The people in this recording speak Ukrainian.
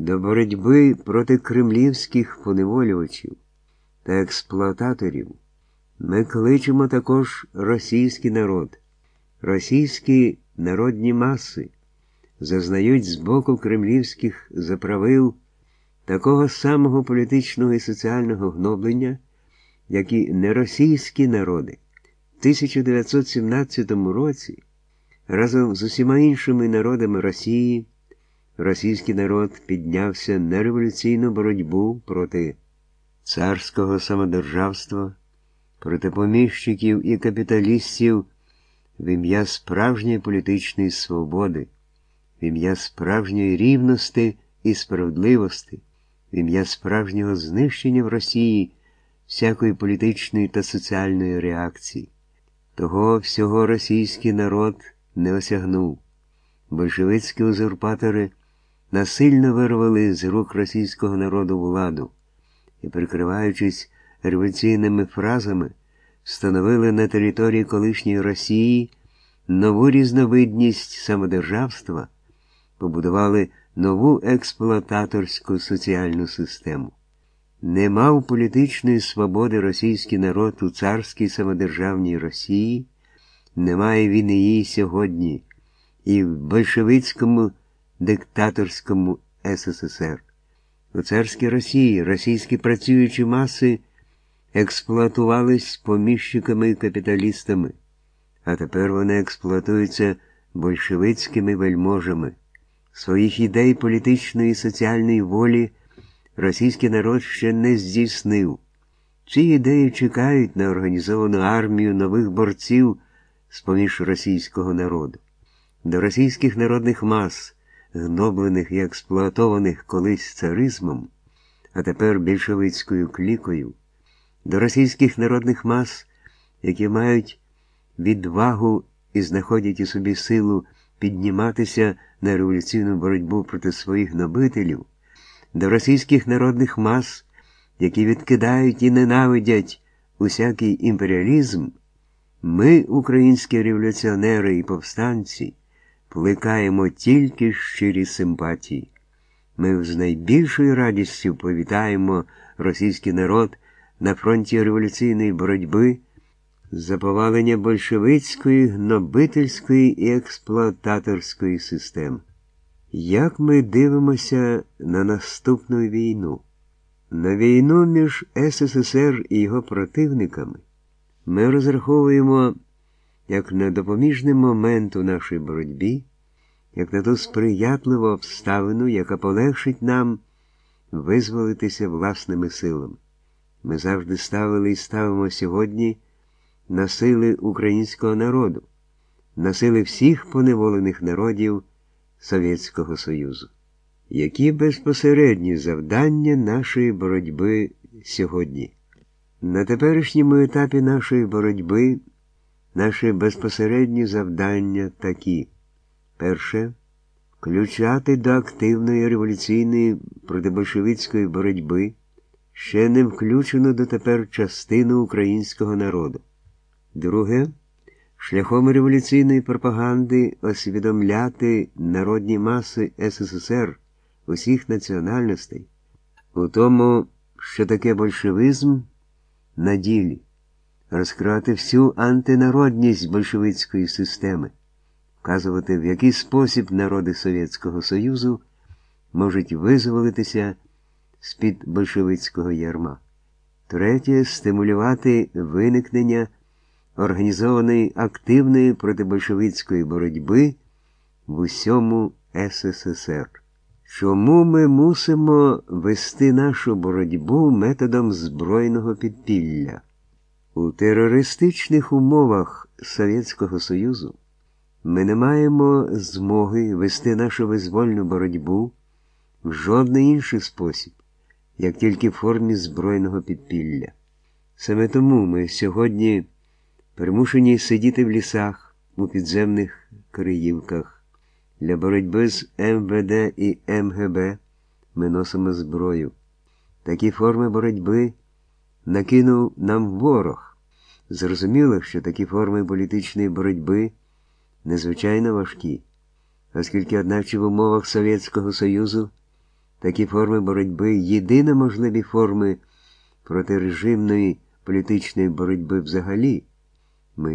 До боротьби проти кремлівських поневолювачів та експлуататорів ми кличемо також російський народ, російські народні маси зазнають з боку кремлівських заправил такого самого політичного і соціального гноблення, як і неросійські народи. В 1917 році разом з усіма іншими народами Росії російський народ піднявся на революційну боротьбу проти царського самодержавства, проти поміщиків і капіталістів в ім'я справжньої політичної свободи, в ім'я справжньої рівності і справедливості, в ім'я справжнього знищення в Росії всякої політичної та соціальної реакції. Того всього російський народ не осягнув. Большевицькі узурпатори насильно вирвали з рук російського народу владу і, прикриваючись революційними фразами, встановили на території колишньої Росії нову різновидність самодержавства, побудували нову експлуататорську соціальну систему. Не мав політичної свободи російський народ у царській самодержавній Росії, немає він її сьогодні і в большевицькому диктаторському СССР. У царській Росії російські працюючі маси експлуатувались поміщиками і капіталістами, а тепер вони експлуатуються большевицькими вельможами. Своїх ідей політичної і соціальної волі російський народ ще не здійснив. Ці ідеї чекають на організовану армію нових борців з поміж російського народу. До російських народних мас, гноблених і експлуатованих колись царизмом, а тепер більшовицькою клікою, до російських народних мас, які мають відвагу і знаходять у собі силу підніматися на революційну боротьбу проти своїх нобителів, до російських народних мас, які відкидають і ненавидять усякий імперіалізм, ми, українські революціонери і повстанці, плекаємо тільки щирі симпатії. Ми з найбільшою радістю повітаємо російський народ на фронті революційної боротьби за повалення большевицької, гнобительської і експлуататорської систем. Як ми дивимося на наступну війну? На війну між СССР і його противниками ми розраховуємо як на допоміжний момент у нашій боротьбі, як на ту сприятливу обставину, яка полегшить нам визволитися власними силами. Ми завжди ставили і ставимо сьогодні на сили українського народу, на сили всіх поневолених народів Совєтського Союзу. Які безпосередні завдання нашої боротьби сьогодні? На теперішньому етапі нашої боротьби наші безпосередні завдання такі. Перше включати до активної революційної протибольшевицької боротьби ще не включену дотепер частину українського народу. Друге, шляхом революційної пропаганди освідомляти народні маси СССР усіх національностей у тому, що таке большевизм на ділі, розкривати всю антинародність большевицької системи, вказувати, в який спосіб народи Совєтського Союзу можуть визволитися з-під большевицького ярма. Третє стимулювати виникнення організованої активної протибольшевицької боротьби в усьому СССР. Чому ми мусимо вести нашу боротьбу методом збройного підпілля? У терористичних умовах Совєтського Союзу ми не маємо змоги вести нашу визвольну боротьбу в жодний інший спосіб, як тільки в формі збройного підпілля. Саме тому ми сьогодні примушені сидіти в лісах у підземних криївках. Для боротьби з МВД і МГБ ми носимо зброю. Такі форми боротьби накинув нам ворог. Зрозуміло, що такі форми політичної боротьби незвичайно важкі, оскільки, одначе в умовах Совєтського Союзу Такі форми боротьби єдино можливі форми протирежимної політичної боротьби взагалі.